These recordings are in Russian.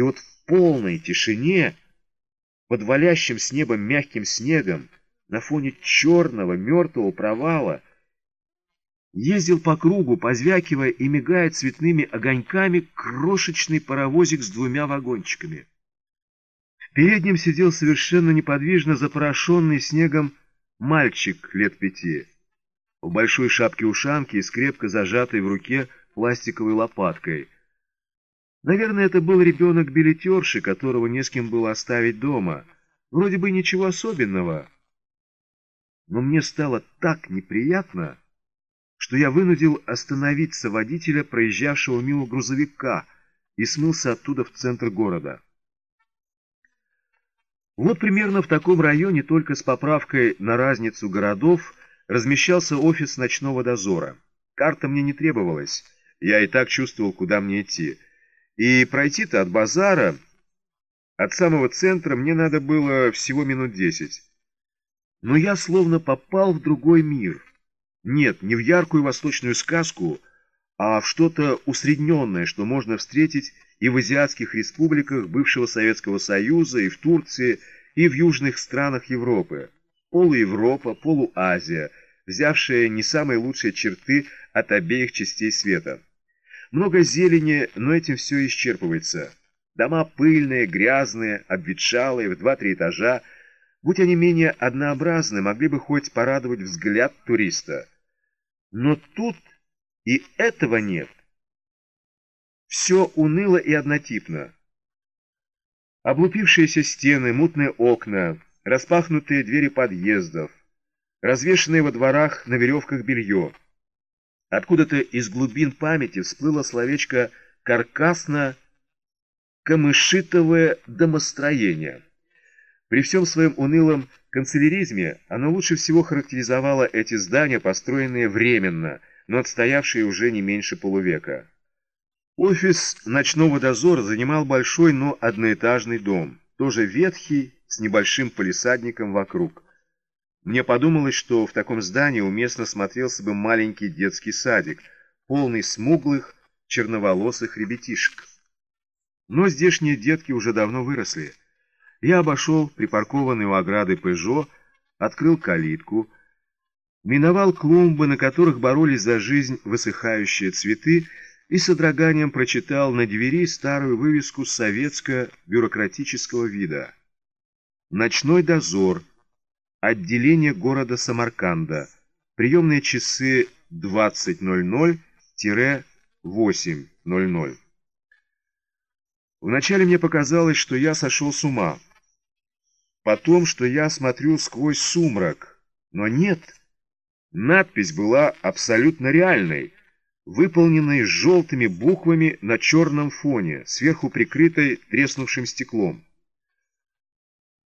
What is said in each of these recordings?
И вот в полной тишине, под валящим с неба мягким снегом, на фоне черного мертвого провала, ездил по кругу, позвякивая и мигая цветными огоньками, крошечный паровозик с двумя вагончиками. В переднем сидел совершенно неподвижно запорошенный снегом мальчик лет пяти, в большой шапке-ушанке и с крепко зажатой в руке пластиковой лопаткой. Наверное, это был ребенок-билетерши, которого не с кем было оставить дома. Вроде бы ничего особенного. Но мне стало так неприятно, что я вынудил остановиться водителя, проезжавшего мимо грузовика, и смылся оттуда в центр города. Вот примерно в таком районе, только с поправкой на разницу городов, размещался офис ночного дозора. Карта мне не требовалась, я и так чувствовал, куда мне идти. И пройти-то от базара, от самого центра, мне надо было всего минут десять. Но я словно попал в другой мир. Нет, не в яркую восточную сказку, а в что-то усредненное, что можно встретить и в азиатских республиках бывшего Советского Союза, и в Турции, и в южных странах Европы. Полуевропа, полуазия, взявшая не самые лучшие черты от обеих частей света. Много зелени, но этим все исчерпывается. Дома пыльные, грязные, обветшалые, в два-три этажа, будь они менее однообразны, могли бы хоть порадовать взгляд туриста. Но тут и этого нет. Все уныло и однотипно. Облупившиеся стены, мутные окна, распахнутые двери подъездов, развешенные во дворах на веревках белье. Откуда-то из глубин памяти всплыло словечко «каркасно-камышитовое домостроение». При всем своем унылом канцеляризме оно лучше всего характеризовало эти здания, построенные временно, но отстоявшие уже не меньше полувека. Офис ночного дозора занимал большой, но одноэтажный дом, тоже ветхий, с небольшим полисадником вокруг. Мне подумалось, что в таком здании уместно смотрелся бы маленький детский садик, полный смуглых, черноволосых ребятишек. Но здешние детки уже давно выросли. Я обошел припаркованный у ограды «Пежо», открыл калитку, миновал клумбы, на которых боролись за жизнь высыхающие цветы, и с содроганием прочитал на двери старую вывеску советско-бюрократического вида. «Ночной дозор. Отделение города Самарканда. Приемные часы 20.00-8.00». Вначале мне показалось, что я сошел с ума. Потом, что я смотрю сквозь сумрак. Но нет. Надпись была абсолютно реальной — выполненной желтыми буквами на черном фоне, сверху прикрытой треснувшим стеклом.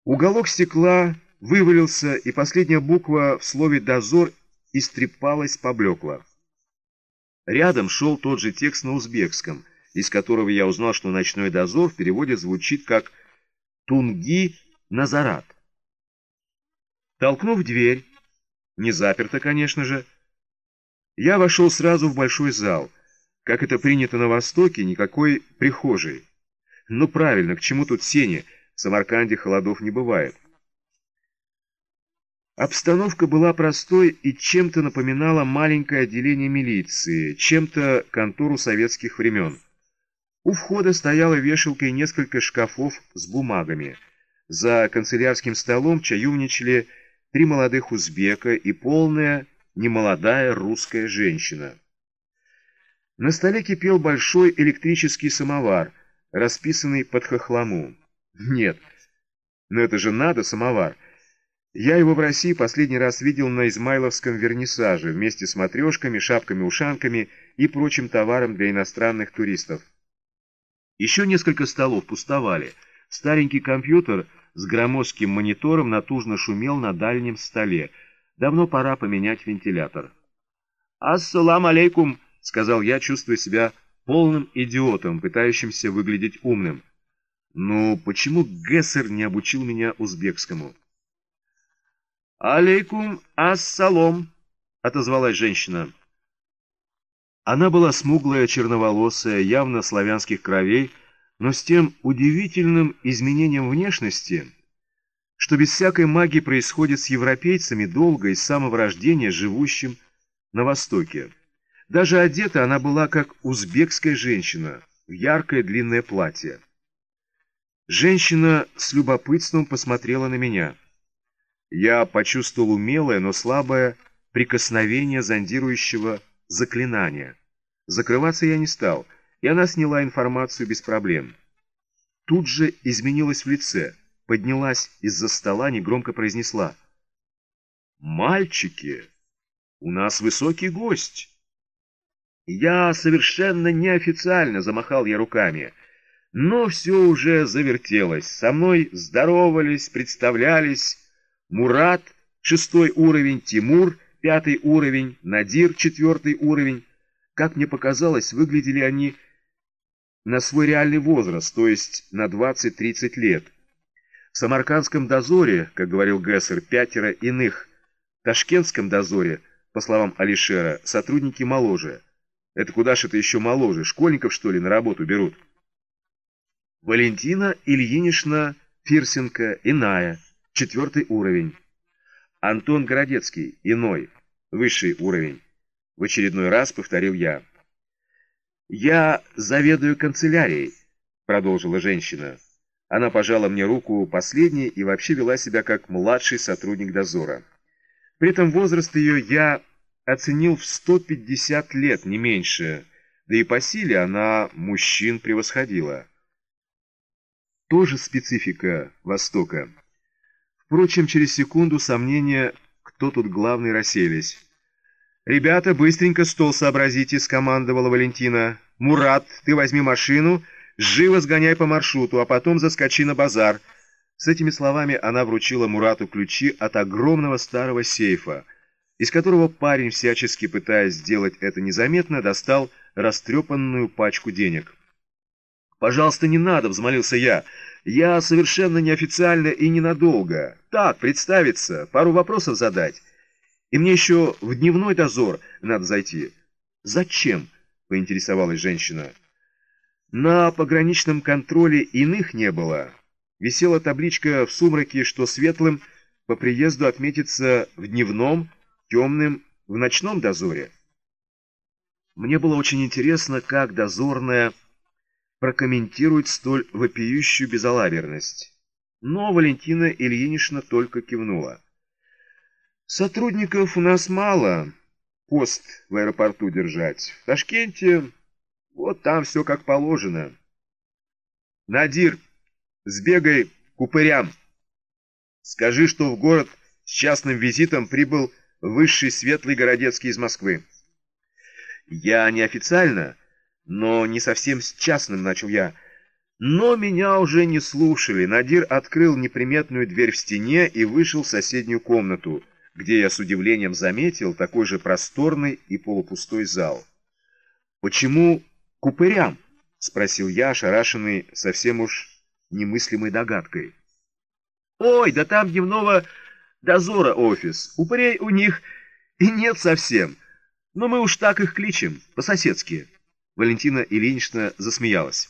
Уголок стекла вывалился, и последняя буква в слове «дозор» истрепалась, поблекла. Рядом шел тот же текст на узбекском, из которого я узнал, что «ночной дозор» в переводе звучит как «Тунги Назарат». Толкнув дверь, не заперто, конечно же, я вошел сразу в большой зал. Как это принято на Востоке, никакой прихожей. Ну правильно, к чему тут сени? В Самарканде холодов не бывает. Обстановка была простой и чем-то напоминала маленькое отделение милиции, чем-то контору советских времен. У входа стояла вешалка и несколько шкафов с бумагами. За канцелярским столом чаюничали три молодых узбека и полная немолодая русская женщина. На столе кипел большой электрический самовар, расписанный под хохлому. Нет, но это же надо самовар. Я его в России последний раз видел на Измайловском вернисаже вместе с матрешками, шапками-ушанками и прочим товаром для иностранных туристов. Еще несколько столов пустовали. Старенький компьютер с громоздким монитором натужно шумел на дальнем столе – Давно пора поменять вентилятор. «Ассалам алейкум», — сказал я, чувствуя себя полным идиотом, пытающимся выглядеть умным. Но почему Гессер не обучил меня узбекскому? «Алейкум ассалом», — отозвалась женщина. Она была смуглая, черноволосая, явно славянских кровей, но с тем удивительным изменением внешности, что без всякой магии происходит с европейцами долго и с самого рождения живущим на Востоке. Даже одета она была как узбекская женщина в яркое длинное платье. Женщина с любопытством посмотрела на меня. Я почувствовал умелое, но слабое прикосновение зондирующего заклинания. Закрываться я не стал, и она сняла информацию без проблем. Тут же изменилась в лице, поднялась из-за стола, негромко произнесла. «Мальчики, у нас высокий гость!» Я совершенно неофициально замахал я руками, но все уже завертелось. Со мной здоровались, представлялись Мурат, шестой уровень, Тимур, пятый уровень, Надир, четвертый уровень. Как мне показалось, выглядели они на свой реальный возраст, то есть на 20-30 лет. В Самаркандском дозоре, как говорил Гессер, пятеро иных. В Ташкентском дозоре, по словам Алишера, сотрудники моложе. Это куда ж это еще моложе? Школьников, что ли, на работу берут? Валентина Ильинична Фирсенко, иная, четвертый уровень. Антон Городецкий, иной, высший уровень. В очередной раз повторил я. «Я заведую канцелярией», — продолжила женщина. Она пожала мне руку последней и вообще вела себя как младший сотрудник дозора. При этом возраст ее я оценил в 150 лет, не меньше, да и по силе она мужчин превосходила. Тоже специфика Востока. Впрочем, через секунду сомнения, кто тут главный, расселись. «Ребята, быстренько стол сообразите», — скомандовала Валентина. «Мурат, ты возьми машину, живо сгоняй по маршруту, а потом заскочи на базар». С этими словами она вручила Мурату ключи от огромного старого сейфа, из которого парень, всячески пытаясь сделать это незаметно, достал растрепанную пачку денег. «Пожалуйста, не надо», — взмолился я. «Я совершенно неофициально и ненадолго. Так, представиться, пару вопросов задать». И мне еще в дневной дозор надо зайти. Зачем? Поинтересовалась женщина. На пограничном контроле иных не было. Висела табличка в сумраке, что светлым по приезду отметится в дневном, темным в ночном дозоре. Мне было очень интересно, как дозорная прокомментирует столь вопиющую безалаберность. Но Валентина Ильинична только кивнула. Сотрудников у нас мало, пост в аэропорту держать. В Ташкенте, вот там все как положено. Надир, сбегай к упырям. Скажи, что в город с частным визитом прибыл высший светлый городецкий из Москвы. Я неофициально, но не совсем с частным начал я. Но меня уже не слушали. Надир открыл неприметную дверь в стене и вышел в соседнюю комнату — где я с удивлением заметил такой же просторный и полупустой зал. «Почему купырям?» — спросил я, ошарашенный совсем уж немыслимой догадкой. «Ой, да там дневного дозора офис. Упырей у них и нет совсем. Но мы уж так их кличем, по-соседски». Валентина Ильинична засмеялась.